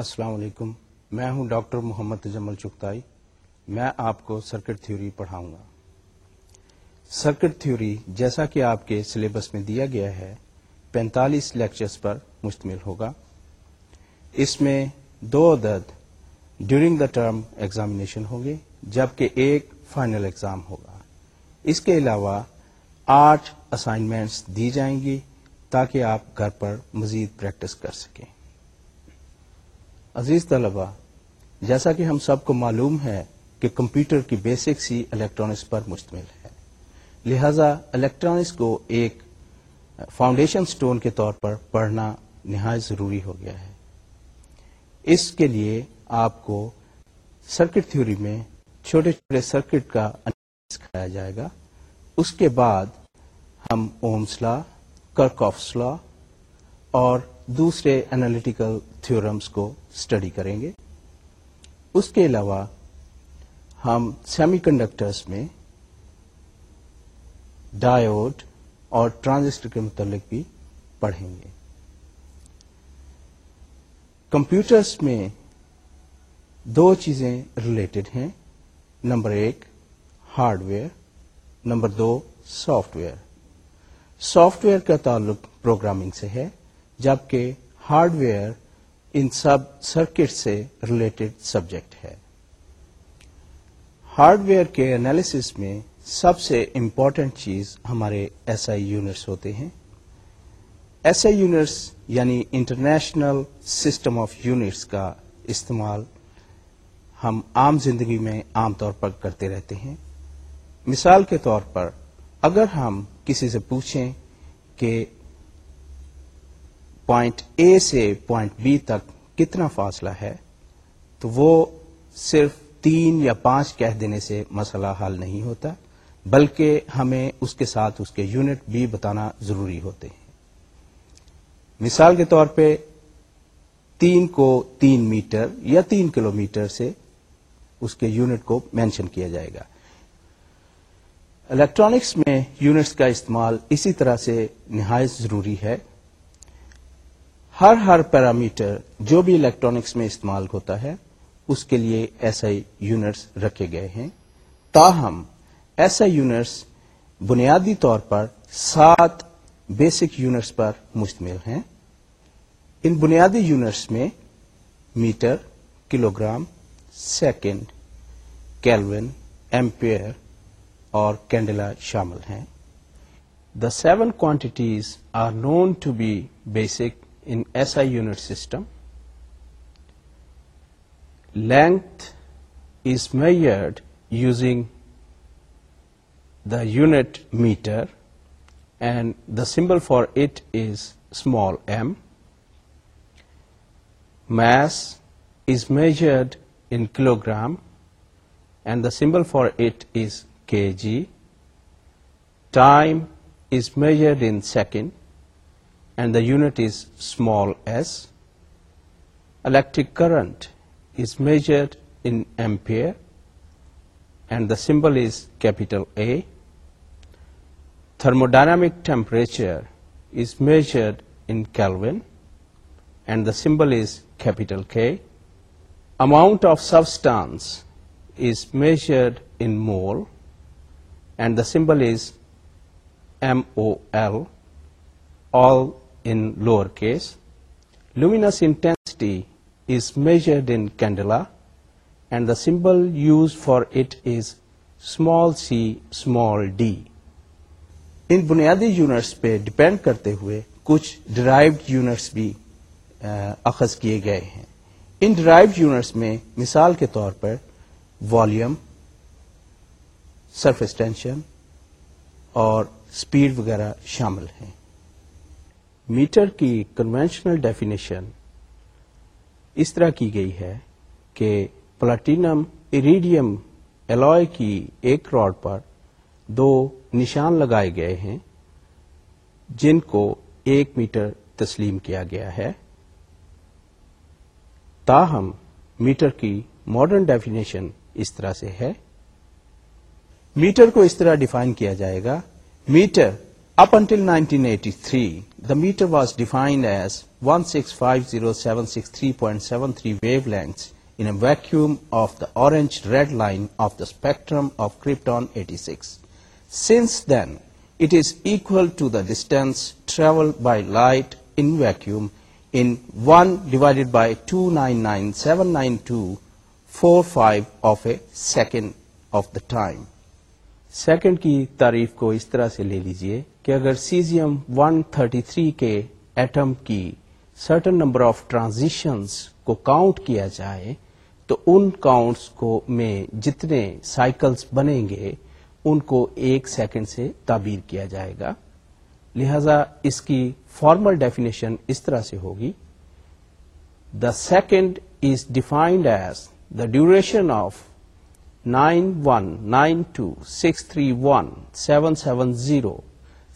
السلام علیکم میں ہوں ڈاکٹر محمد تجمل چکتائی میں آپ کو سرکٹ تھیوری پڑھاؤں گا سرکٹ تھیوری جیسا کہ آپ کے سلیبس میں دیا گیا ہے پینتالیس لیکچرز پر مشتمل ہوگا اس میں دو عدد ڈیورنگ دا ٹرم ایگزامینیشن ہوں گے جبکہ ایک فائنل ایگزام ہوگا اس کے علاوہ آٹھ اسائنمنٹس دی جائیں گی تاکہ آپ گھر پر مزید پریکٹس کر سکیں عزیز طلبا جیسا کہ ہم سب کو معلوم ہے کہ کمپیوٹر کی بیسکس ہی الیکٹرانکس پر مشتمل ہے لہذا الیکٹرانکس کو ایک فاؤنڈیشن سٹون کے طور پر پڑھنا نہایت ضروری ہو گیا ہے اس کے لیے آپ کو سرکٹ تھیوری میں چھوٹے چھوٹے سرکٹ کا سکھایا جائے گا اس کے بعد ہم اومسلا کرک آفسلا اور دوسرے انالیٹیکل تھورمس کو اسٹڈی کریں گے اس کے علاوہ ہم سیمی کنڈکٹرس میں ڈایوڈ اور ٹرانزسٹر کے متعلق بھی پڑھیں گے کمپیوٹرس میں دو چیزیں ریلیٹڈ ہیں نمبر ایک ہارڈ ویئر نمبر دو سافٹ ویئر سافٹ ویئر کا تعلق پروگرامنگ سے ہے جبکہ ہارڈ ویئر ان سب سرکٹ سے ریلیٹڈ سبجیکٹ ہے ہارڈ ویئر کے انالیس میں سب سے امپورٹنٹ چیز ہمارے ایس آئی یونٹس ہوتے ہیں ایس آئی یونٹس یعنی انٹرنیشنل سسٹم آف یونٹس کا استعمال ہم عام زندگی میں عام طور پر کرتے رہتے ہیں مثال کے طور پر اگر ہم کسی سے پوچھیں کہ پوائنٹ اے سے پوائنٹ بی تک کتنا فاصلہ ہے تو وہ صرف تین یا پانچ کہہ دینے سے مسئلہ حل نہیں ہوتا بلکہ ہمیں اس کے ساتھ اس کے یونٹ بھی بتانا ضروری ہوتے ہیں مثال کے طور پہ تین کو تین میٹر یا تین کلو میٹر سے اس کے یونٹ کو مینشن کیا جائے گا الیکٹرانکس میں یونٹس کا استعمال اسی طرح سے نہایت ضروری ہے ہر ہر پیرامیٹر جو بھی الیکٹرانکس میں استعمال ہوتا ہے اس کے لیے آئی یونٹس رکھے گئے ہیں تاہم آئی یونٹس بنیادی طور پر سات بیسک یونٹس پر مشتمل ہیں ان بنیادی یونٹس میں metre kilogram second kelvin ampere اور کینڈلا شامل ہیں the seven quantities are known to be basic in SI unit system, length is measured using the unit meter, and the symbol for it is small m. Mass is measured in kilogram, and the symbol for it is kg. Time is measured in second, and the unit is small s. Electric current is measured in ampere and the symbol is capital A. Thermodynamic temperature is measured in Kelvin and the symbol is capital K. Amount of substance is measured in mole and the symbol is MOL. All lower case luminous intensity is measured in candela and the symbol used for it is small C small D ان بنیادی units پہ depend کرتے ہوئے کچھ derived units بھی اخذ کیے گئے ہیں ان ڈرائیوڈ یونٹس میں مثال کے طور پر والیوم سرفیس ٹینشن اور اسپیڈ وغیرہ شامل ہیں میٹر کی کنوینشنل ڈیفینیشن اس طرح کی گئی ہے کہ پلاٹینم ایریڈیم الوائے کی ایک راڈ پر دو نشان لگائے گئے ہیں جن کو ایک میٹر تسلیم کیا گیا ہے تاہم میٹر کی ماڈرن ڈیفینیشن اس طرح سے ہے میٹر کو اس طرح ڈیفائن کیا جائے گا metre up until nine eighty three م ڈسٹینس ل نائن سی نائن ٹورکنڈ آف دام سیکنڈ کی تاریف اس طرح سے لیجئے کہ اگر سیزیم 133 کے ایٹم کی سرٹن نمبر آف ٹرانزیشنس کو کاؤنٹ کیا جائے تو ان کاؤنٹس کو میں جتنے سائیکلز بنیں گے ان کو ایک سیکنڈ سے تعبیر کیا جائے گا لہذا اس کی فارمل ڈیفینیشن اس طرح سے ہوگی the second is defined as the duration of nine one nine two six three one seven seven zero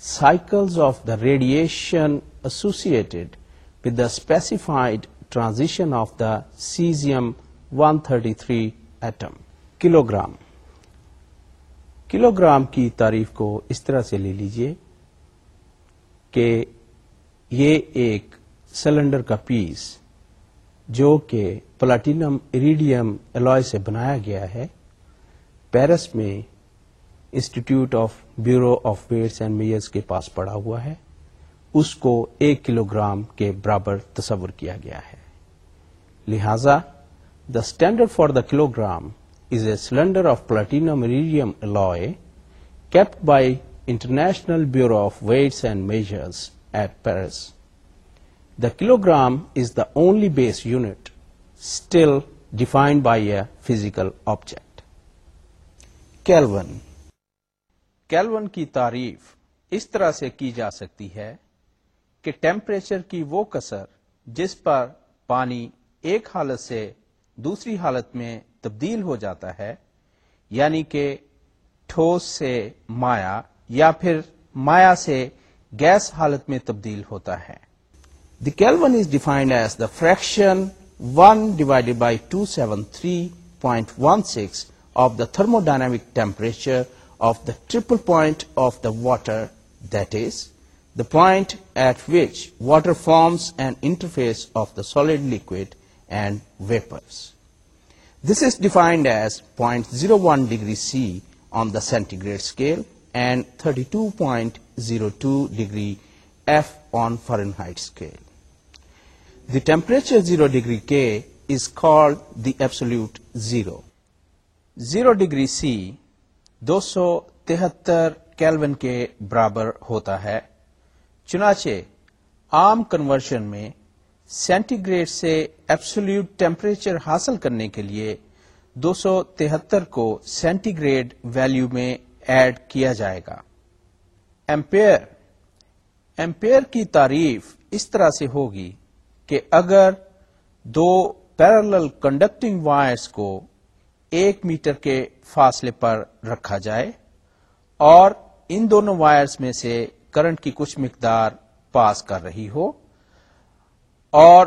cycles of the radiation associated with the specified transition of the cesium 133 atom kilogram atom kilogram kilogram کی تعریف کو اس طرح سے لے لیجیے کہ یہ ایک سلنڈر کا پیس جو کہ پلاٹینم اریڈیم الائے سے بنایا گیا ہے پیرس میں institute of bureau of weights and measures کے پاس پڑا ہوا ہے اس کو ایک کلو گرام کے برابر تصور کیا گیا ہے لہذا the standard for the kilogram is a cylinder of platinum iridium law kept by international bureau of weights and measures at Paris the kilogram is the only base unit still defined by a physical object kelvin kelvin کی تعریف اس طرح سے کی جا سکتی ہے کہ ٹیمپریچر کی وہ کسر جس پر پانی ایک حالت سے دوسری حالت میں تبدیل ہو جاتا ہے یعنی کہ ٹھوس سے مایا یا پھر مایا سے گیس حالت میں تبدیل ہوتا ہے the kelvin is defined as the fraction one divided by two seven three point one six of the thermodynamic temperature of the triple point of the water, that is, the point at which water forms an interface of the solid, liquid and vapors. This is defined as 0.01 degree C on the centigrade scale and 32.02 degree F on Fahrenheit scale. The temperature 0 degree K is called the absolute zero. 0 degree C دو سو تہتر kelvin کے برابر ہوتا ہے چنانچہ عام conversion میں سینٹی گریڈ سے ایپسولوٹ ٹیمپریچر حاصل کرنے کے لیے دو سو تہتر کو سینٹی گریڈ ویلیو میں ایڈ کیا جائے گا ایمپیئر ایمپیئر کی تعریف اس طرح سے ہوگی کہ اگر دو پیرل کنڈکٹنگ وائرس کو ایک میٹر کے فاصلے پر رکھا جائے اور ان دونوں وائرز میں سے کرنٹ کی کچھ مقدار پاس کر رہی ہو اور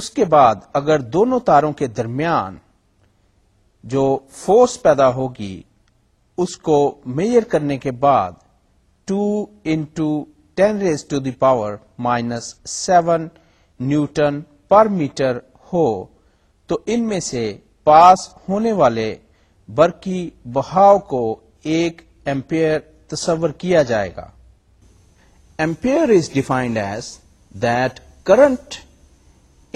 اس کے بعد اگر دونوں تاروں کے درمیان جو فورس پیدا ہوگی اس کو میجر کرنے کے بعد two raise to the power minus seven newton per metre ہو تو ان میں سے پاس ہونے والے برقی بہاؤ کو ایک ایمپیئر تصور کیا جائے گا ampere is defined as that current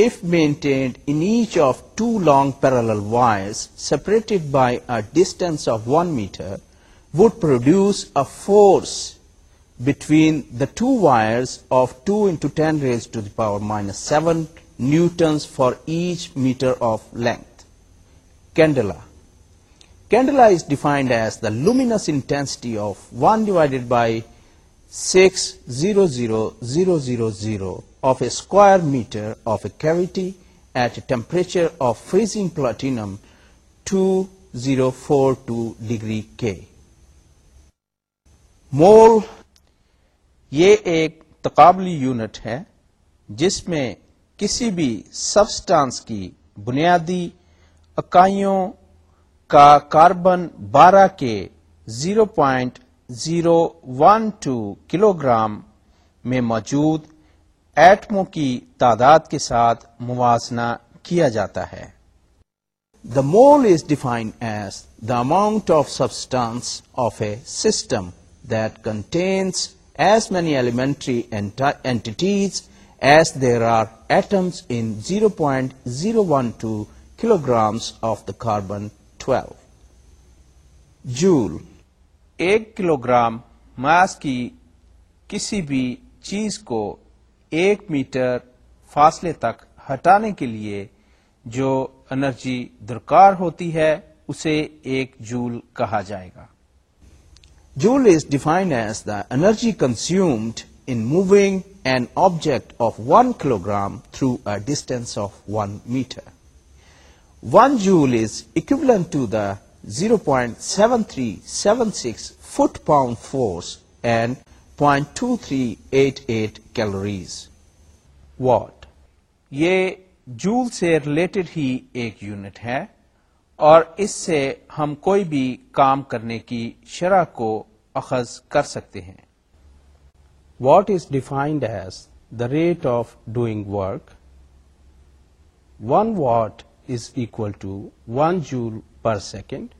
if maintained in each of two long parallel wires separated by a distance of one metre would produce a force between the two wires of two into ten raise to the power minus seven newtons for each metre of length candela candela is defined as the luminous intensity of one divided by six zero zero zero zero zero of a square metre of a cavity at a temperature of freezing platinum two zero four two degree K mole یہ ایک تقابلی unit ہے جس میں کسی بھی substance کی بنیادی اکائیوں کا کاربن بارہ کے zero point zero one two kilogram میں موجود ایٹموں کی تعداد کے ساتھ موازنہ کیا جاتا ہے the mole is defined as the amount of substance of a system that contains as many elementary entities as there are atoms in zero point zero one two kilograms of the carbon twelve joule ایک kilo gram ماس کی کسی بھی چیز کو ایک metre فاصلے تک ہٹانے کے لیے جو انرجی درکار ہوتی ہے اسے ایک جول کہا جائے گا joule is defined as the energy consumed in moving an object of one kilogram through a distance of one metre one joule is equivalent to the zero point seven three seven six calories pound force and point two three eight eight calories watt یہ joule سے related ہی ایک unit ہے اور اس سے ہم کوئی بھی کام کرنے کی شرح کو اخذ کر سکتے ہیں watt is defined as the rate of doing work one watt one per second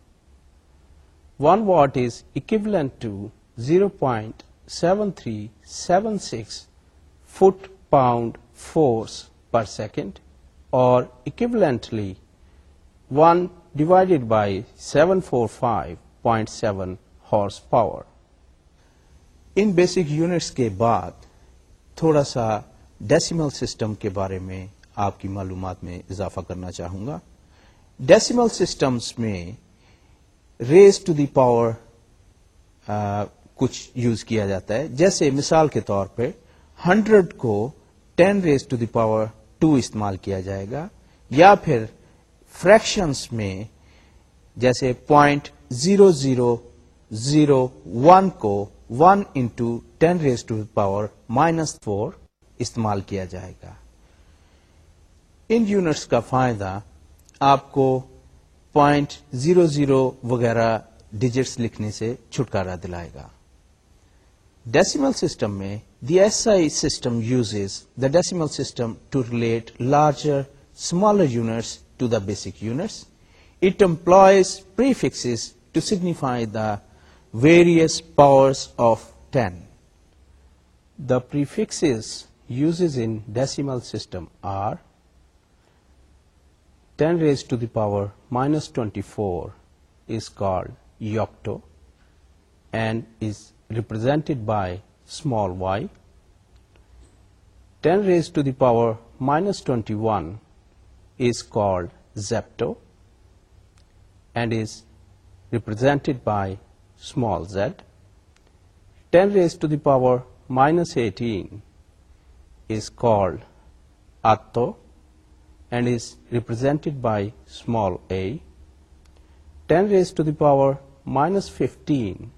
one watt is equivalent to zero point seven three seven six foot pound force per second اور equivalently one divided by seven four five point seven horse power ان basic units کے بعد تھوڑا سا decimal system کے بارے میں آپ کی معلومات میں اضافہ کرنا چاہوں گا ڈیسیمل سسٹمس میں ریز ٹو دی پاور کچھ یوز کیا جاتا ہے جیسے مثال کے طور پہ ہنڈریڈ کو ten raise to the power two استعمال کیا جائے گا یا پھر فریکشنس میں جیسے point zero zero zero one کو one into ten to the power minus four استعمال کیا جائے گا ان یونٹس کا فائدہ آپ کو پوائنٹ زیرو زیرو وغیرہ ڈیجٹس لکھنے سے چھٹکارا دلائے گا ڈیسیمل سسٹم میں the S I system uses the decimal system to relate larger smaller units to the basic units it employs pre to signify the various powers of ten the prefix uses in decimal system are 10 raised to the power minus 24 is called yocto and is represented by small y. 10 raised to the power minus 21 is called zepto and is represented by small z. 10 raised to the power minus 18 is called atto ten raise to the power minus fifteen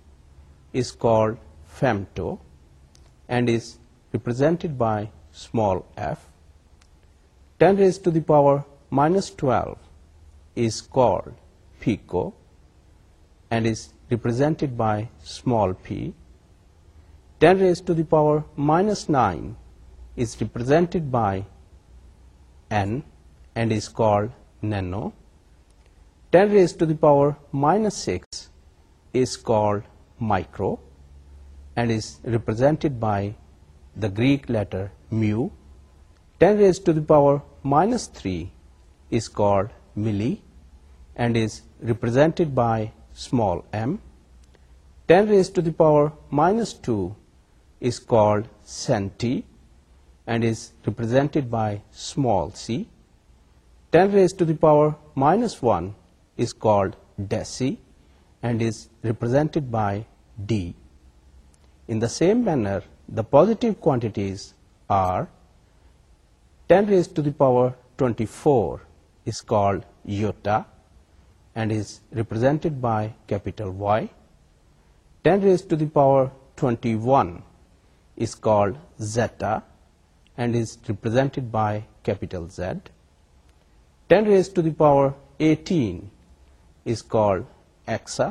is to the power minus twelve is represented by small raise to the power minus nine is represented by and is called nano. 10 raised to the power minus 6 is called micro and is represented by the Greek letter mu. 10 raised to the power minus 3 is called milli and is represented by small m. 10 raised to the power minus 2 is called centi and is represented by small c. 10 raised to the power minus 1 is called deci and is represented by d. In the same manner, the positive quantities are 10 raised to the power 24 is called iota and is represented by capital Y. 10 raised to the power 21 is called zeta and is represented by capital Z. 10 raised to the power 18 is called exa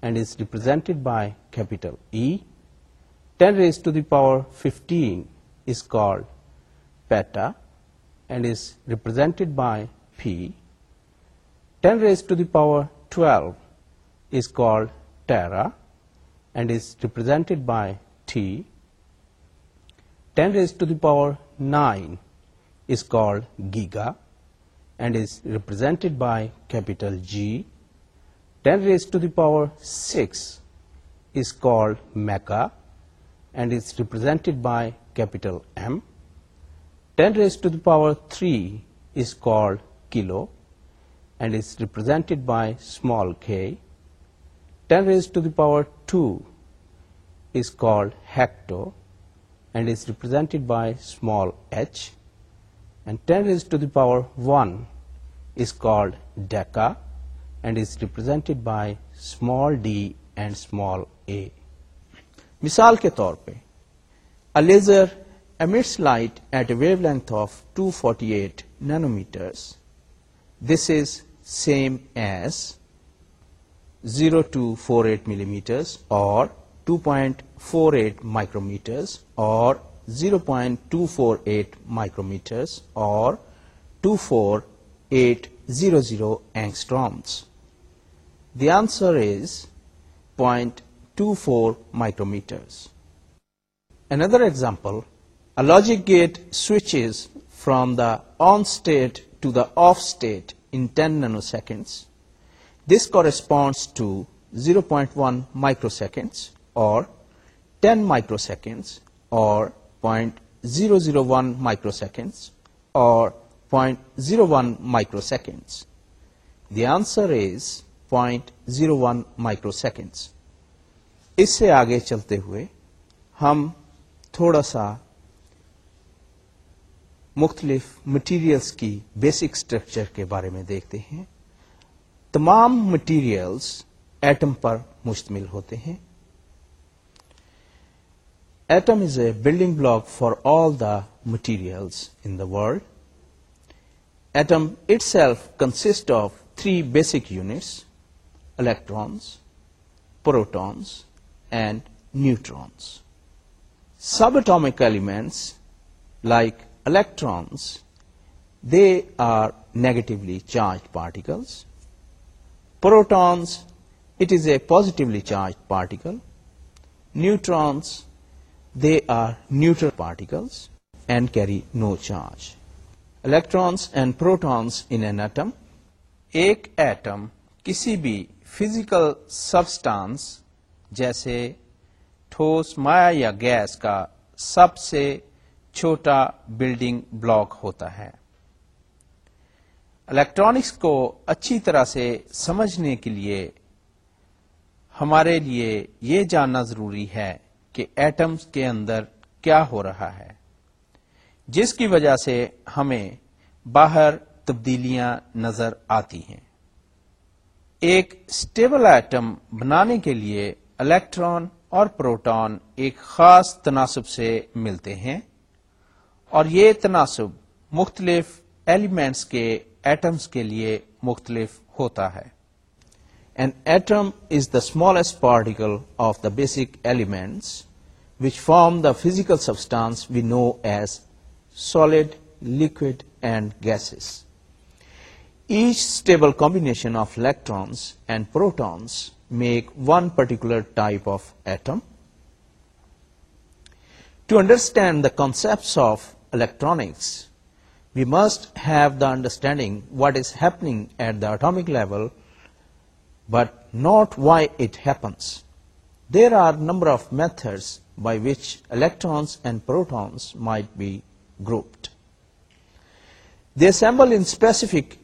and is represented by capital E. 10 raised to the power 15 is called peta and is represented by P. 10 raised to the power 12 is called tera and is represented by T. 10 raised to the power 9 is called giga and is represented by capital G. 10 raised to the power 6 is called mecha and is represented by capital M. 10 raised to the power 3 is called kilo and is represented by small k. 10 raised to the power 2 is called hecto and is represented by small h. Ten to power one is call by small d and small a مثال کے طور پہ laser emits light at a wave length of two forty eight nanometre this is same as zero two four eight millimetres اور two point four eight micrometre اور 0.248 micrometers or 24800 angstroms. The answer is 0.24 micrometers. Another example, a logic gate switches from the on state to the off state in 10 nanoseconds. This corresponds to 0.1 microseconds or 10 microseconds or point zero zero one microseconds اور point zero one microseconds the answer is point zero one microseconds اس سے آگے چلتے ہوئے ہم تھوڑا سا مختلف مٹیریلس کی بیسک اسٹرکچر کے بارے میں دیکھتے ہیں تمام مٹیریلس ایٹم پر مشتمل ہوتے ہیں Atom is a building block for all the materials in the world. Atom itself consists of three basic units: electrons, protons, and neutrons. Subatomic elements like electrons, they are negatively charged particles. Protons, it is a positively charged particle. Neutrons, they are neutral particles and carry no charge electrons and protons in an atom ایک atom کسی بھی physical substance جیسے ٹھوس مایا یا gas کا سب سے چھوٹا building block ہوتا ہے الیکٹرانکس کو اچھی طرح سے سمجھنے کے لیے ہمارے لیے یہ جاننا ضروری ہے کہ ایٹمز کے اندر کیا ہو رہا ہے جس کی وجہ سے ہمیں باہر تبدیلیاں نظر آتی ہیں ایک اسٹیبل ایٹم بنانے کے لیے الیکٹران اور پروٹون ایک خاص تناسب سے ملتے ہیں اور یہ تناسب مختلف ایلیمنٹس کے ایٹمز کے لیے مختلف ہوتا ہے atom is the smallest particle of the basic elements which form the physical substance we know as solid, liquid and gases. Each stable combination of electrons and protons make one particular type of atom. To understand the concepts of electronics, we must have the understanding what is happening at the atomic level, but not why it happens. There are a number of methods by which electrons and protons might be grouped دیمبل an specific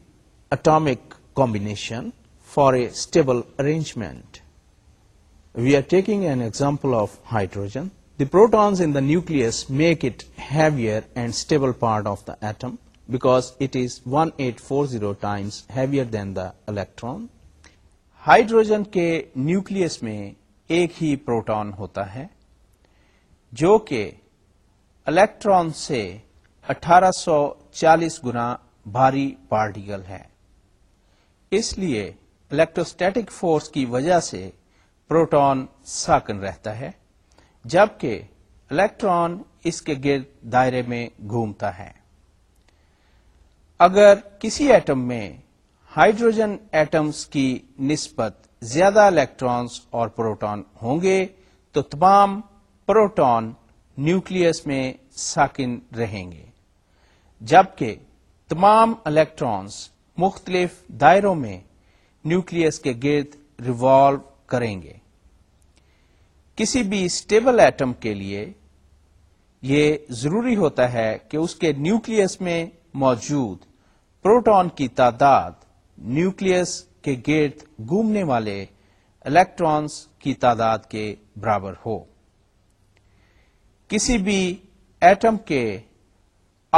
atomic combine for a stable arrangement we are taking an example of hydrogen the protons in the nucleus make it heavier and stable part of the atom because it is one eight four zero times heavier than the electron hydrogen کے nucleus میں ایک ہی proton ہوتا ہے جو کہ electron سے اٹھارہ سو چالیس گنا بھاری پارٹیکل ہے اس لیے الیکٹروسٹیٹک فورس کی وجہ سے پروٹون ساکن رہتا ہے جبکہ الیکٹران اس کے گرد دائرے میں گھومتا ہے اگر کسی ایٹم میں ہائیڈروجن ایٹمز کی نسبت زیادہ الیکٹرانس اور پروٹون ہوں گے تو تمام پروٹون نیوکلس میں ساکن رہیں گے جبکہ تمام الیکٹرانس مختلف دائروں میں نیوکلس کے گرد ریوالو کریں گے کسی بھی اسٹیبل ایٹم کے لیے یہ ضروری ہوتا ہے کہ اس کے نیوکلس میں موجود پروٹون کی تعداد نیوکلس کے گرد گھومنے والے الیکٹرانس کی تعداد کے برابر ہو کسی بھی ایٹم کے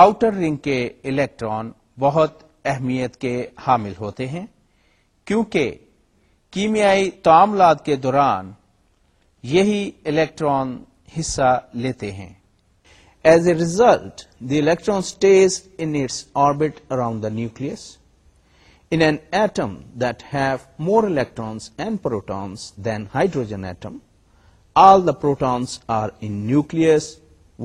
آؤٹر رنگ کے الیکٹران بہت اہمیت کے حامل ہوتے ہیں کیونکہ کیمیائی تعاملات کے دوران یہی الیکٹران حصہ لیتے ہیں as a result the electron stays in its orbit around the nucleus atom that have more electrons and protons than hydrogen atom all the protons are in nucleus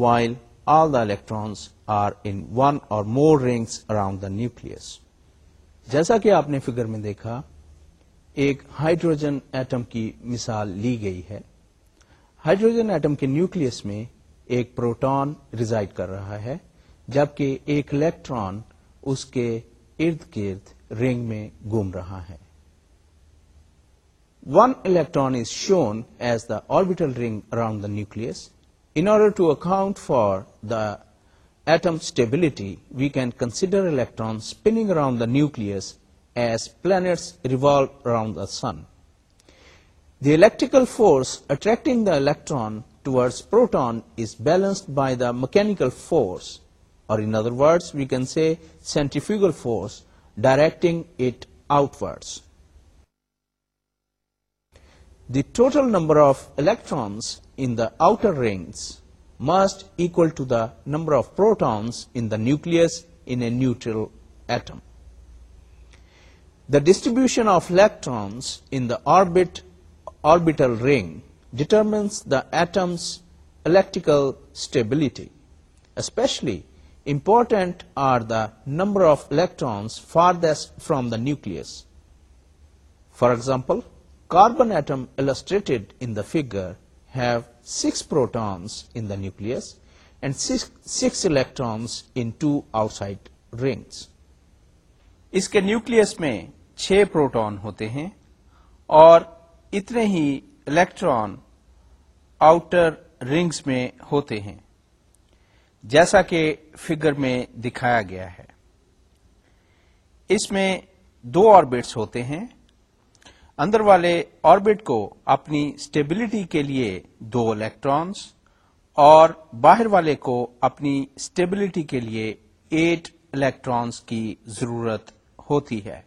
while all the electrons are in one or more rings around the nucleus جیسا کہ آپ نے figure میں دیکھا ایک hydrogen atom کی مثال لی گئی ہے ہائیڈروجن ایٹم کے نیوکلس میں ایک پروٹون ریزائڈ کر رہا ہے جبکہ ایک الیکٹران اس کے ارد گرد رنگ میں گھوم رہا ہے One electron is shown as the orbital ring around the nucleus. In order to account for the atom stability, we can consider electrons spinning around the nucleus as planets revolve around the sun. The electrical force attracting the electron towards proton is balanced by the mechanical force, or in other words, we can say centrifugal force directing it outwards the total number of electrons in the outer rings must equal to the number of protons in the nucleus in a neutral atom. The distribution of electrons in the orbital ring determines the atom's electrical stability. Especially important are the number of electrons farthest from the nucleus. For example, carbon atom six in the the six and in the nucleus and six electrons rings. اس کے nucleus میں چھ proton ہوتے ہیں اور اتنے ہی electron outer rings میں ہوتے ہیں جیسا کہ فگر میں دکھایا گیا ہے اس میں دو آربٹس ہوتے ہیں اندر والے آربٹ کو اپنی اسٹیبلٹی کے لیے دو الیکٹرانس اور باہر والے کو اپنی اسٹیبلٹی کے لیے ایٹ الیکٹرانس کی ضرورت ہوتی ہے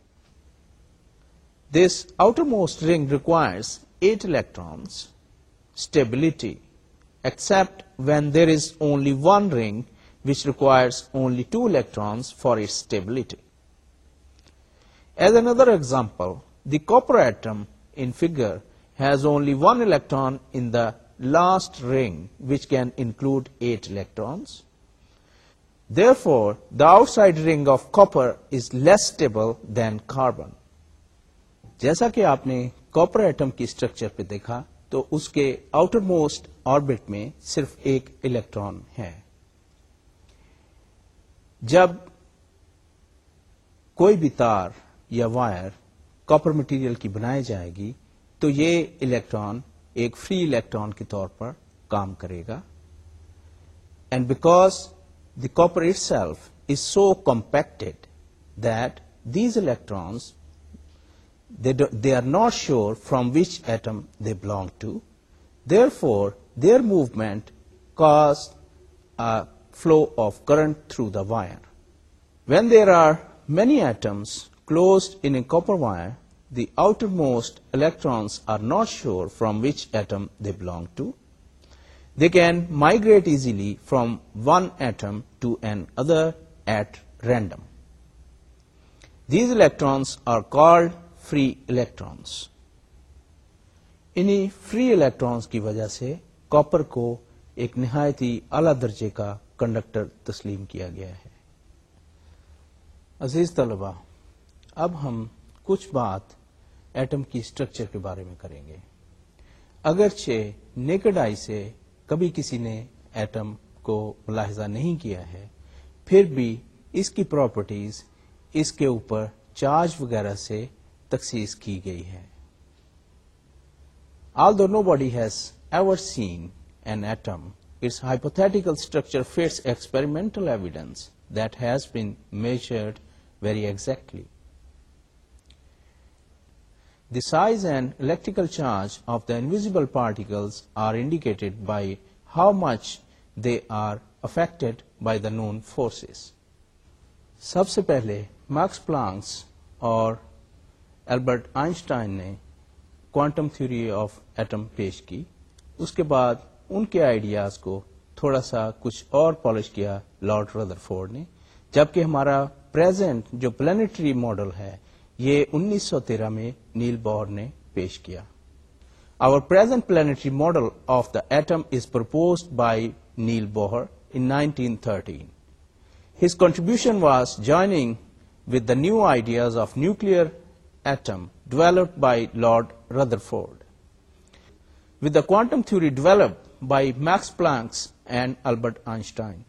دس outermost ring requires eight electrons stability except when there is only one ring which requires only two electrons for it stability as other example the copper in figure has only one electron in the last ring which can include eight electrons therefore the outside ring of copper is less stable than carbon جیسا کہ آپ نے copper atom کی structure پہ دیکھا تو اس کے آؤٹر موسٹ آربٹ میں صرف ایک الیکٹران ہے جب کوئی بھی تار یا وائر کاپر مٹیریل کی بنائی جائے گی تو یہ الیکٹران ایک فری الیکٹران کے طور پر کام کرے گا and because the copper itself is so compacted that these electrons they are not sure from which atom they belong to therefore their movement cause flow of current through the wire when there are many atoms the outermost electrons are not sure from which atom they belong to that easily from one atom to and other at random these electrons are called free electrons انہیں free electrons کی وجہ سے copper کو ایک نہایتی اعلی درجے کا conductor تسلیم کیا گیا ہے طلبا اب ہم کچھ بات ایٹم کی اسٹرکچر کے بارے میں کریں گے اگرچہ نیکڈ آئی سے کبھی کسی نے ایٹم کو ملاحظہ نہیں کیا ہے پھر بھی اس کی پراپرٹیز اس کے اوپر چارج وغیرہ سے تخصیص کی گئی ہے although nobody has ever seen an atom its hypothetical structure fits experimental evidence that has been measured very exactly size and electrical charge of the invisible particles by the known four سب سے پہلے Max Planck's اور اس کے بعد ان کے ideas کو تھوڑا سا کچھ اور پالش کیا لارڈ ردرفورڈ نے جبکہ ہمارا پریزنٹ جو پلانٹری ماڈل ہے یہ انیس سو تیرہ میں نیل بور نے پیش کیا our present planetary model of the atom is propose by Niels Bohr in 1913 his contribution was joining with the new ideas of nuclear atom developed by Lord Rutherford with the quantum theory develop by Max Planck's and Albert Einstein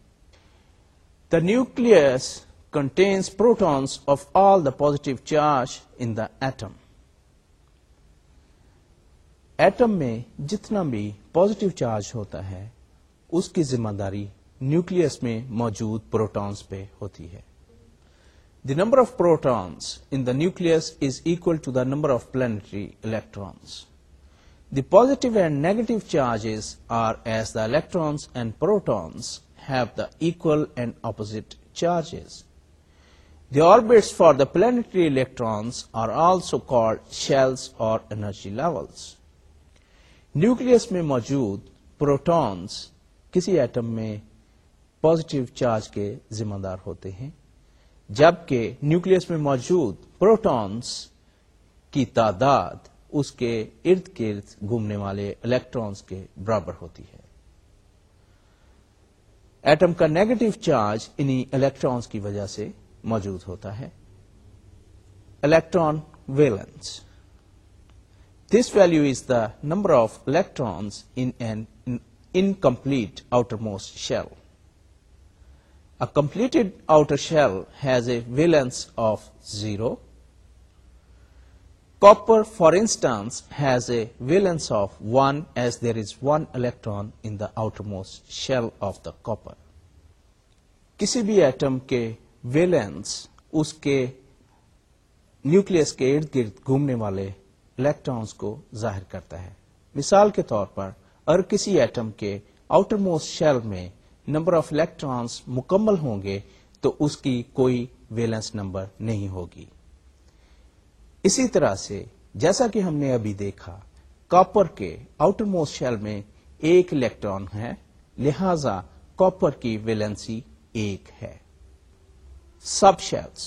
the nucleus protects of all the positive charge in the atom atom میں جتنا بھی positive charge ہوتا ہے اس کی ذمہ داری Nucleus میں موجود پروٹونس پہ ہوتی ہے the number of protons in the nucleus is equal to the number of planetary electrons the positive and negative charges are as the electrons and protons have the equal and opposite charges درب for the planetary electrons are also call shells اور energy level nucleus میں موجود protons کسی atom میں positive charge کے ذمہ دار ہوتے ہیں جبکہ نیوکلس میں موجود پروٹونس کی تعداد اس کے ارد گرد گھومنے والے الیکٹرانس کے برابر ہوتی ہے ایٹم کا نیگیٹو چارج انہیں الیکٹرانس کی وجہ سے موجود ہوتا ہے electron valence this value is the number of electrons in complete outermost shell a completed outer shell has a valence of zero copper for instance has a valence of one as there is one electron in the outermost shell of the copper کسی بھی atom کے valence اس کے nucleus کے ارد گرد گھومنے والے الیکٹرانس کو ظاہر کرتا ہے مثال کے طور پر ہر کسی ایٹم کے آؤٹر موسٹ شیل میں نمبر آف الیکٹرانس مکمل ہوں گے تو اس کی کوئی ویلنس نمبر نہیں ہوگی اسی طرح سے جیسا کہ ہم نے ابھی دیکھا کاپر کے آؤٹر موسٹ شیل میں ایک الیکٹران ہے لہذا کاپر کی ویلنسی ایک ہے سب shells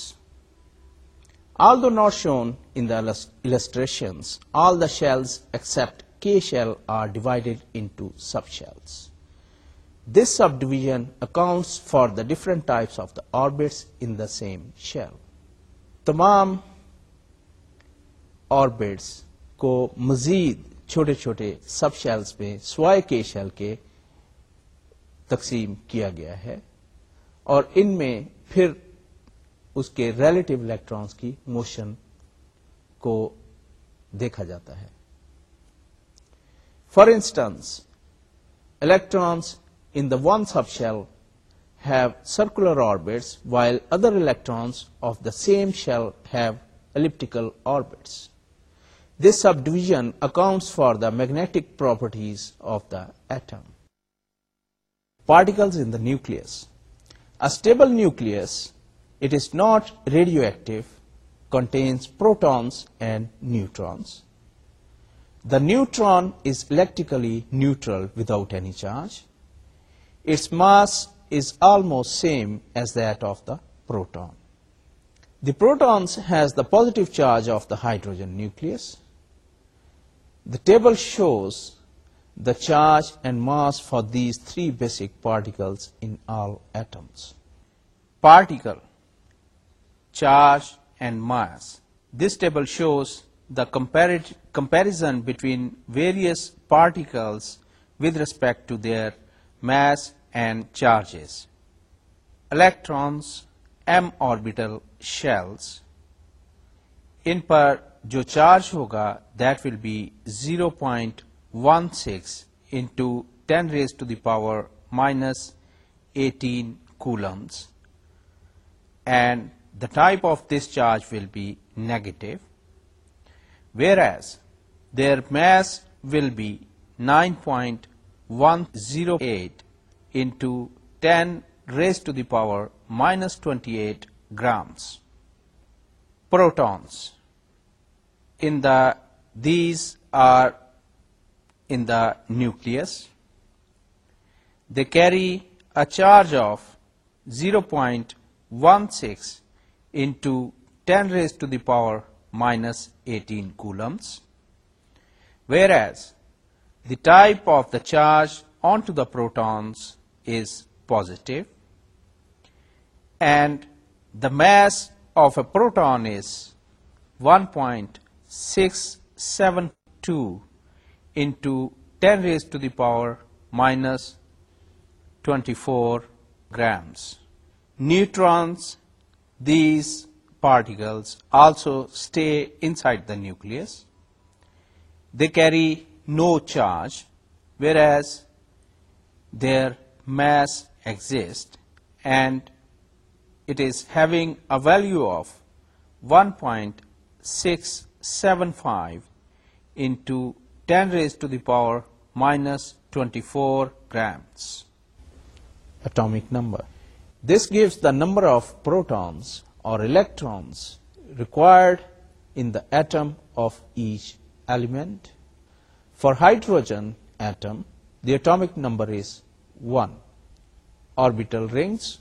all the not shown داسٹریشن all the shells except K shell are divided in this sub ڈویژ account for the different types of the orbits in the same shell تمام orbits کو مزید چھوٹے چھوٹے سب shells میں سوائے کے شیل کے تقسیم کیا گیا ہے اور ان میں پھر اس کے ریلیٹو الیکٹرانس کی موشن کو دیکھا جاتا ہے for instance electrons in the one sub shell have circular orbits while other electrons of the same shell have elliptical orbits this sub division accounts for the magnetic properties of the atom particles in the nucleus stable nucleus It is not radioactive, contains protons and neutrons. The neutron is electrically neutral without any charge. Its mass is almost same as that of the proton. The protons has the positive charge of the hydrogen nucleus. The table shows the charge and mass for these three basic particles in all atoms. Particle charge and mass this table shows the compare comparison between various particles with respect to their mass and charge electrons M orbital shells ان پر جو charge ہوگا that will be zero point one six into ten raise to the power minus eighteen coulomb the type of this charge will be negative, whereas their mass will be 9.108 into 10 raised to the power minus 28 grams. Protons these are in the nucleus. They carry a charge of 0.16 into 10 raised to the power minus 18 coulombs, whereas the type of the charge onto the protons is positive, and the mass of a proton is 1.672 into 10 raised to the power minus 24 grams. Neutrons these particles also stay inside the nucleus. They carry no charge, whereas their mass exists, and it is having a value of 1.675 into 10 raised to the power minus 24 grams atomic number. This gives the number of protons or electrons required in the atom of each element. For hydrogen atom, the atomic number is 1. Orbital rings.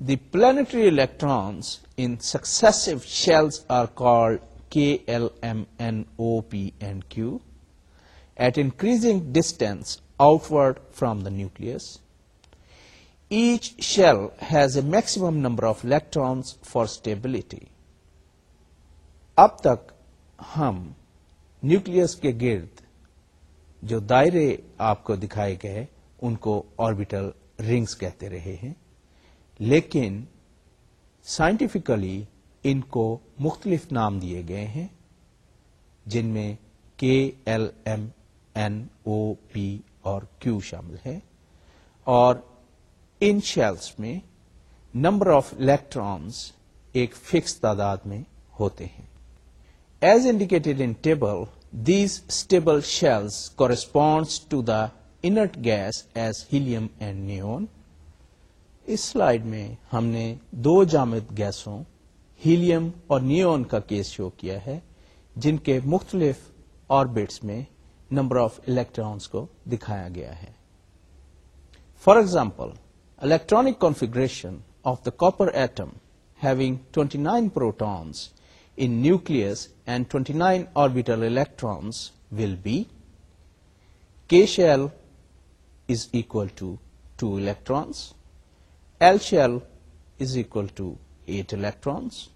The planetary electrons in successive shells are called K, L, M, N, O, P, and Q. At increasing distance outward from the nucleus, each shell has a maximum number of electrons for stability اب تک ہم Nucleus کے گرد جو دائرے آپ کو دکھائے گئے ان کو آربیٹل رنگس کہتے رہے ہیں لیکن سائنٹیفکلی ان کو مختلف نام دیے گئے ہیں جن میں K L M N O P اور کیو شامل ہے اور ان شیلس میں نمبر آف الیکٹرانس ایک فکس تعداد میں ہوتے ہیں as indicated in table these stable shells corresponds to the inert gas as helium and neon اس سلائڈ میں ہم نے دو جامد گیسوں ہیلیم اور نیون کا کیس شو کیا ہے جن کے مختلف آربٹس میں نمبر آف الیکٹرانس کو دکھایا گیا ہے for example electronic configuration of the copper atom having 29 protons in nucleus and 29 orbital electrons will be K shell is equal to 2 electrons, L shell is equal to 8 electrons,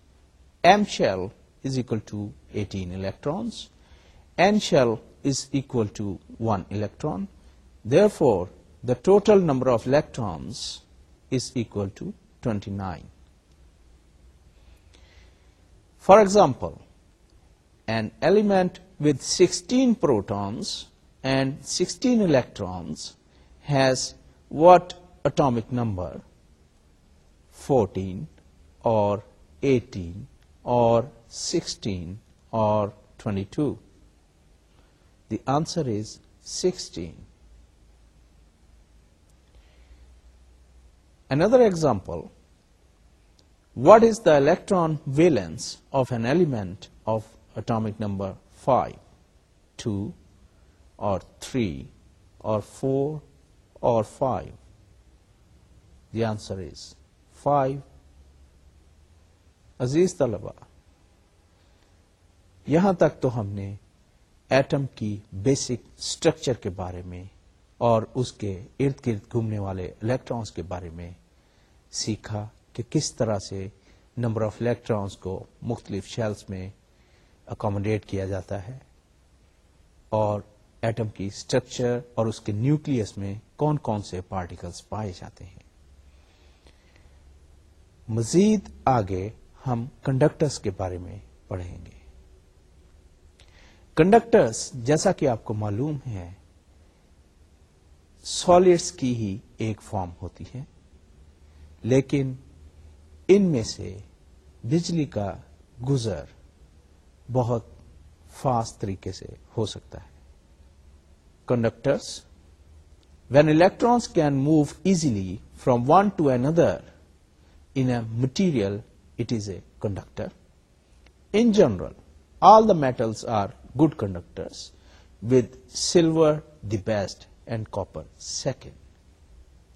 M shell is equal to 18 electrons, N shell is equal to 1 electron. Therefore, the total number of leptons is equal to 29. For example, an element with 16 protons and 16 electrons has what atomic number? 14 or 18 or 16 or 22? The answer is 16. Another example what is the electron valence of an element of atomic number five two or three or four or five the answer is five عزیز طلبا یہاں تک تو ہم نے atom کی basic structure کے بارے میں اور اس کے ارد گرد گھومنے والے الیکٹرانس کے بارے میں سیکھا کہ کس طرح سے نمبر آف الیکٹرانس کو مختلف شیلس میں اکوموڈیٹ کیا جاتا ہے اور ایٹم کی اسٹرکچر اور اس کے نیوکلس میں کون کون سے پارٹیکلز پائے جاتے ہیں مزید آگے ہم کنڈکٹرس کے بارے میں پڑھیں گے کنڈکٹرس جیسا کہ آپ کو معلوم ہے سالڈس کی ہی ایک فارم ہوتی ہے لیکن ان میں سے بجلی کا گزر بہت فاسٹ طریقے سے ہو سکتا ہے conductors when electrons can move easily from one to another in material it is a conductor in general all the metals are good conductors with silver the best and copper second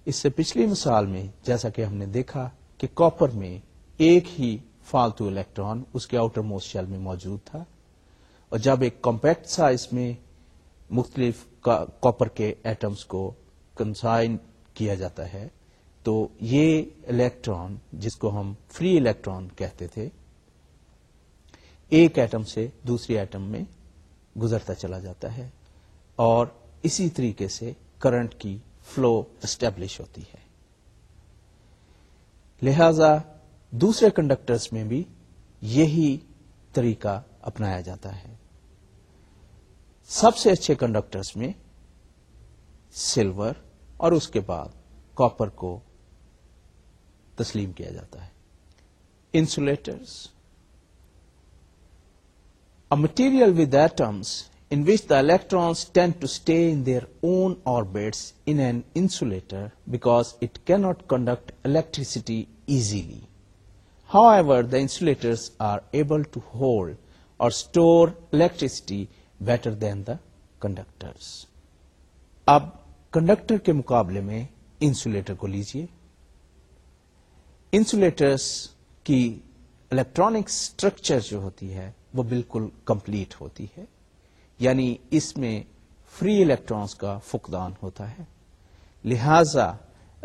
اس سے پچھلی مثال میں جیسا کہ ہم نے دیکھا کہ کاپر میں ایک ہی فالتو الیکٹران اس کے آؤٹر موسٹ شیل میں موجود تھا اور جب ایک کمپیکٹ سائز میں مختلف کاپر کے ایٹمز کو کنسائن کیا جاتا ہے تو یہ الیکٹران جس کو ہم فری الیکٹران کہتے تھے ایک ایٹم سے دوسری ایٹم میں گزرتا چلا جاتا ہے اور اسی طریقے سے کرنٹ کی فلو اسٹیبلش ہوتی ہے لہذا دوسرے کنڈکٹرس میں بھی یہی طریقہ اپنایا جاتا ہے سب سے اچھے کنڈکٹرس میں سلور اور اس کے بعد کاپر کو تسلیم کیا جاتا ہے insulators material with atoms in which the electrons tend to stay in their own orbits in an insulator because it cannot conduct electricity easily. However, the insulators are able to hold or store electricity better than the conductors. اب conductor کے مقابلے میں insulator کو لیجئے insulators کی electronic structure جو ہوتی ہے وہ بالکل کمپلیٹ ہوتی ہے یعنی اس میں فری الیکٹرانس کا فقدان ہوتا ہے لہذا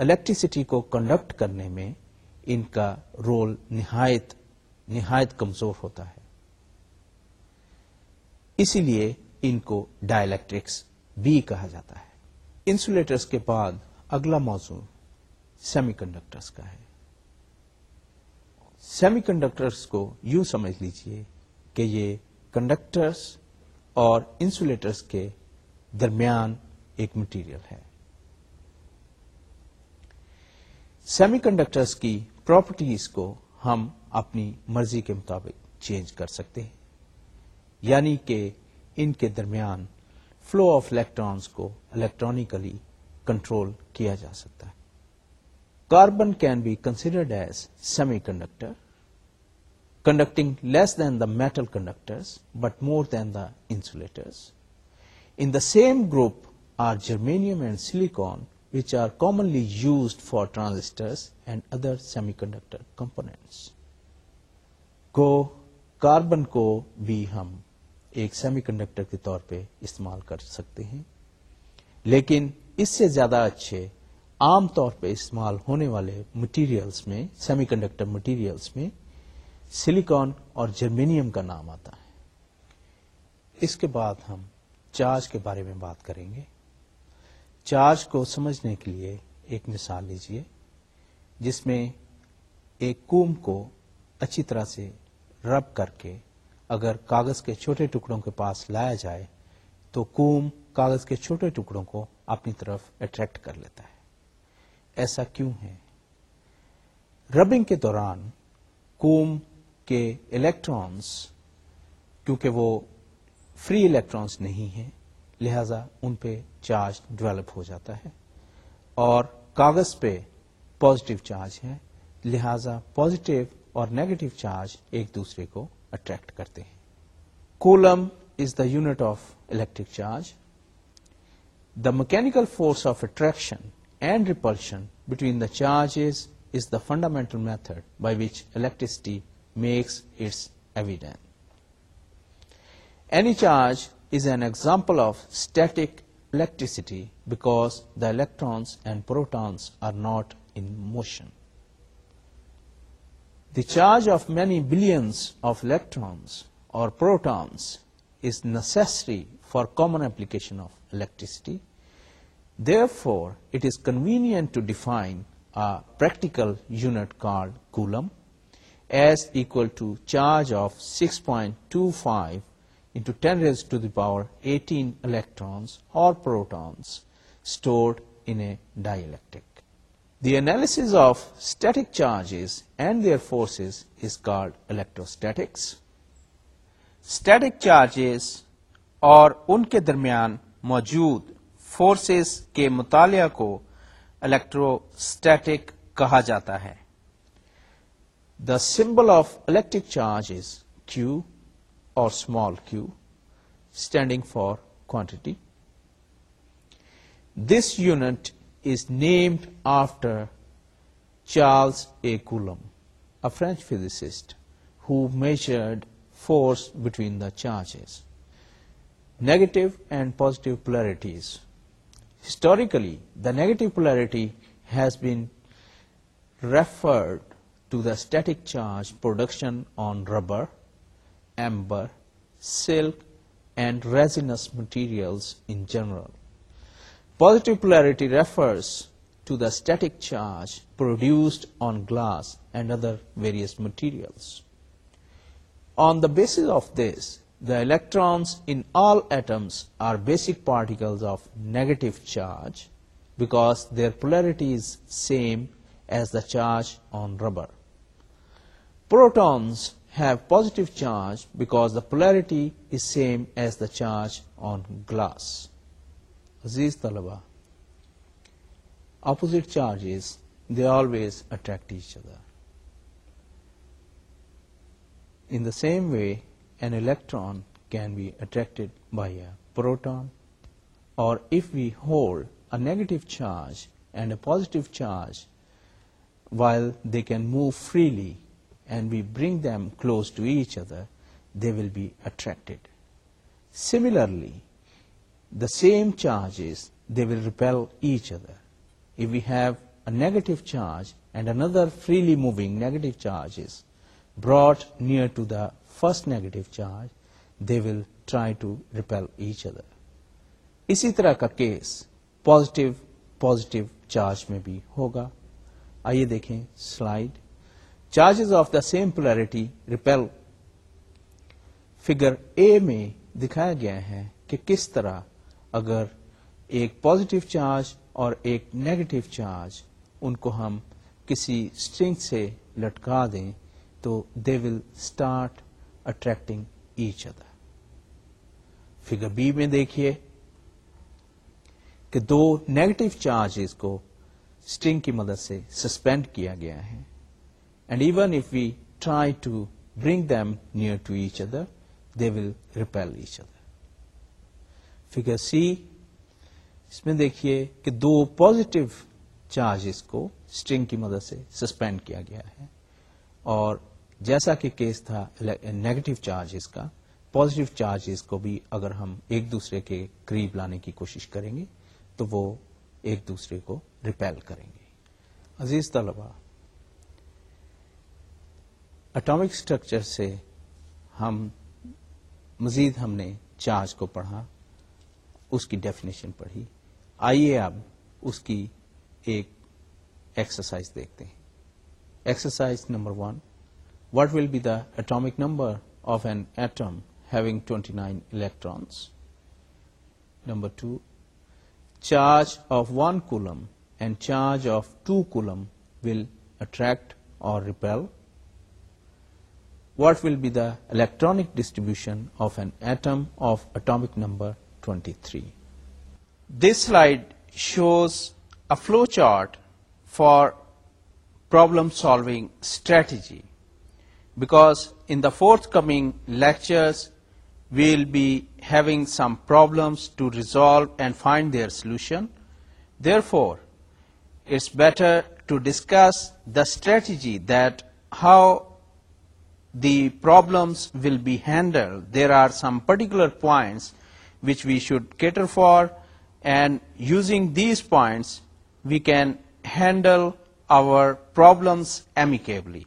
الیکٹریسٹی کو کنڈکٹ کرنے میں ان کا رول نہایت نہایت کمزور ہوتا ہے اسی لیے ان کو ڈائلیکٹرکس بھی کہا جاتا ہے انسولیٹرس کے بعد اگلا موضوع سیمی کنڈکٹرس کا ہے سیمی کنڈکٹرس کو یوں سمجھ لیجئے کہ یہ کنڈکٹرس اور انسولیٹرز کے درمیان ایک مٹیریل ہے سیمی کنڈکٹرس کی پراپرٹیز کو ہم اپنی مرضی کے مطابق چینج کر سکتے ہیں یعنی کہ ان کے درمیان فلو آف الیکٹرانس کو الیکٹرانکلی کنٹرول کیا جا سکتا ہے carbon can be considered as semiconductor conducting less than the metal conductors but more than the insulators. In the same group are germanium and silicon which are commonly used for transistors and other semiconductor components. کو carbon کو بھی ہم ایک semi conductor کے طور پہ استعمال کر سکتے ہیں لیکن اس سے زیادہ اچھے عام طور پہ استعمال ہونے والے مٹیریلس میں سیمی کنڈکٹر مٹیریلس میں سلیکون اور جرمینیم کا نام آتا ہے اس کے بعد ہم چارج کے بارے میں بات کریں گے چارج کو سمجھنے کے لیے ایک مثال لیجیے جس میں ایک کوم کو اچھی طرح سے رب کر کے اگر کاغذ کے چھوٹے ٹکڑوں کے پاس لایا جائے تو کوم کاغذ کے چھوٹے ٹکڑوں کو اپنی طرف اٹریکٹ کر لیتا ہے ایسا کیوں ہے ربنگ کے دوران کوم کہ الیکٹرانس کیونکہ وہ فری الیکٹرانس نہیں ہیں لہذا ان پہ چارج ڈیولپ ہو جاتا ہے اور کاغذ پہ پازیٹو چارج ہے لہذا پازیٹو اور نیگیٹو چارج ایک دوسرے کو اٹریکٹ کرتے ہیں coulomb is the unit of electric charge the mechanical force of attraction and repulsion between the charge is the fundamental method by which electricity makes it evident. Any charge is an example of static electricity because the electrons and protons are not in motion. The charge of many billions of electrons or protons is necessary for common application of electricity. Therefore, it is convenient to define a practical unit called Coulomb, power electrons or protons stored interact the analysis of static charges and their forces is called electrostatics static charges اور ان کے درمیان موجود forces کے مطالعہ کو electrostatic کہا جاتا ہے The symbol of electric charge is Q or small q, standing for quantity. This unit is named after Charles A. Coulomb, a French physicist who measured force between the charges, negative and positive polarities. Historically, the negative polarity has been referred to the static charge production on rubber, amber, silk, and resinous materials in general. Positive polarity refers to the static charge produced on glass and other various materials. On the basis of this, the electrons in all atoms are basic particles of negative charge because their polarity is same as the charge on rubber. Protons have positive charge because the polarity is same as the charge on glass. Aziz Talaba, opposite charges, they always attract each other. In the same way, an electron can be attracted by a proton, or if we hold a negative charge and a positive charge, while they can move freely, and we bring them close to each other they will be attracted similarly the same charges they will repel each other if you have a negative charge and another freely moving negative charges is near to the first negative charge they will try to repel each other اسی طرح کا case positive positive charge میں بھی ہوگا آئیے دیکھیں slide charges of the same polarity repel figure A میں دکھایا گیا ہے کہ کس طرح اگر ایک پوزیٹو چارج اور ایک نیگیٹو چارج ان کو ہم کسی اسٹرنگ سے لٹکا دیں تو they will start attracting each other figure B میں دیکھیے کہ دو نیگیٹو چارجز کو اسٹرنگ کی مدد سے سسپینڈ کیا گیا ہے and even if we try to bring them near to each other they will repel each other figure C اس میں دیکھیے کہ دو پوزیٹو چارجز کو اسٹرنگ کی مدد سے سسپینڈ کیا گیا ہے اور جیسا کہ کیس تھا نیگیٹو چارجز کا پوزیٹو چارجز کو بھی اگر ہم ایک دوسرے کے قریب لانے کی کوشش کریں گے تو وہ ایک دوسرے کو ریپیل کریں گے عزیز طلبہ اٹامک اسٹرکچر سے ہم مزید ہم نے چارج کو پڑھا اس کی ڈیفینیشن پڑھی آئیے اب اس کی ایک ایکسرسائز دیکھتے ہیں exercise number one what will be the atomic number of an atom having twenty nine electrons number two charge of one coulomb and charge of two coulomb will attract or repel what will be the electronic distribution of an atom of atomic number 23. This slide shows a flow chart for problem solving strategy, because in the forthcoming lectures we will be having some problems to resolve and find their solution. Therefore, it's better to discuss the strategy that how the problems will be handled. There are some particular points which we should cater for, and using these points we can handle our problems amicably.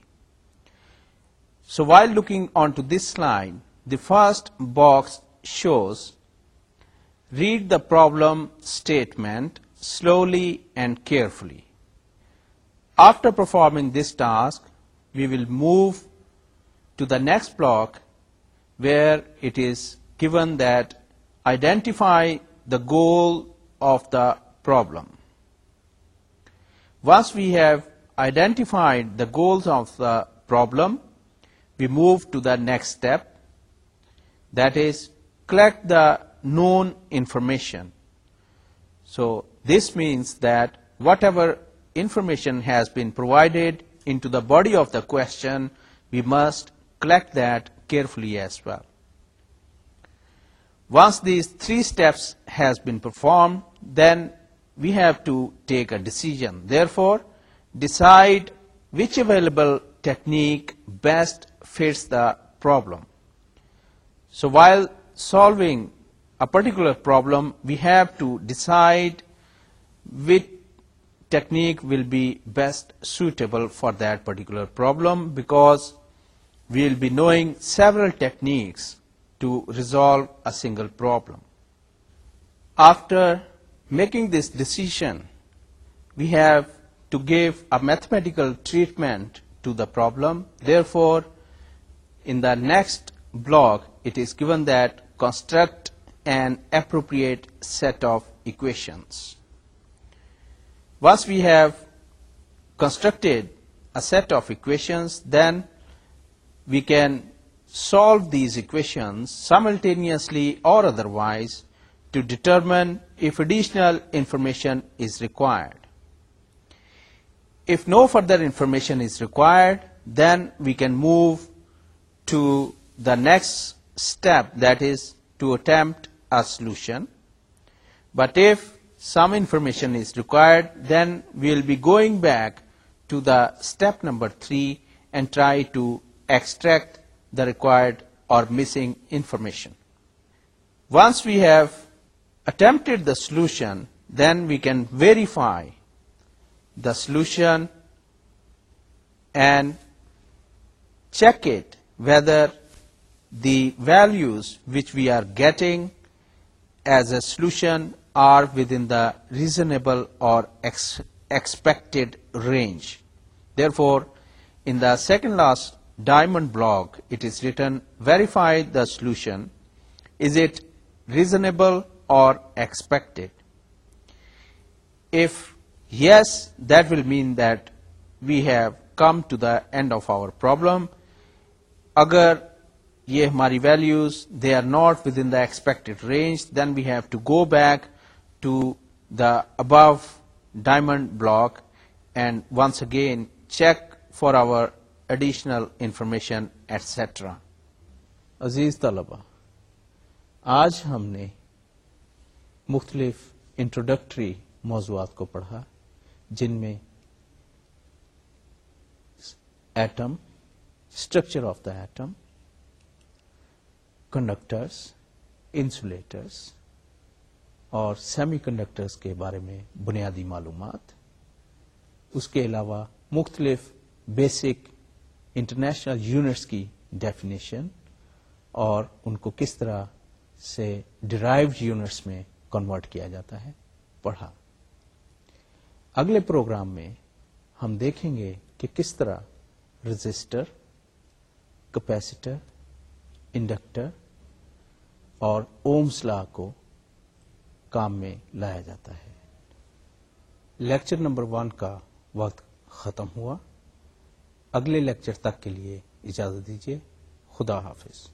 So while looking onto this slide, the first box shows read the problem statement slowly and carefully. After performing this task, we will move to the next block where it is given that identify the goal of the problem. Once we have identified the goals of the problem, we move to the next step, that is collect the known information. So this means that whatever information has been provided into the body of the question, we must Collect that carefully as well. Once these three steps has been performed, then we have to take a decision. Therefore, decide which available technique best fits the problem. So while solving a particular problem, we have to decide which technique will be best suitable for that particular problem, because we will be knowing several techniques to resolve a single problem. After making this decision, we have to give a mathematical treatment to the problem. Therefore, in the next block, it is given that construct an appropriate set of equations. Once we have constructed a set of equations, then we can solve these equations simultaneously or otherwise to determine if additional information is required. If no further information is required, then we can move to the next step, that is to attempt a solution. But if some information is required, then we will be going back to the step number 3 and try to extract the required or missing information. Once we have attempted the solution, then we can verify the solution and check it whether the values which we are getting as a solution are within the reasonable or expected range. Therefore, in the second last diamond block it is return verified the solution is it reasonable or expected if yes that will mean that we have come to داڈ of our problem اگر یہ ہماری values they are not within the expected range then we have to go back to the above diamond block and once again check for our additional information etcetera عزیز طلبا آج ہم نے مختلف introductory موضوعات کو پڑھا جن میں atom structure of the atom conductors insulators اور سیمی کنڈکٹرس کے بارے میں بنیادی معلومات اس کے علاوہ مختلف بیسک انٹرنیشنل یونٹس کی ڈیفینیشن اور ان کو کس طرح سے ڈرائیوڈ یونٹس میں کنورٹ کیا جاتا ہے پڑھا اگلے پروگرام میں ہم دیکھیں گے کہ کس طرح رجسٹر کپیسیٹر انڈکٹر اور اومس لا کو کام میں لایا جاتا ہے لیکچر نمبر ون کا وقت ختم ہوا اگلے لیکچر تک کے لیے اجازت دیجیے خدا حافظ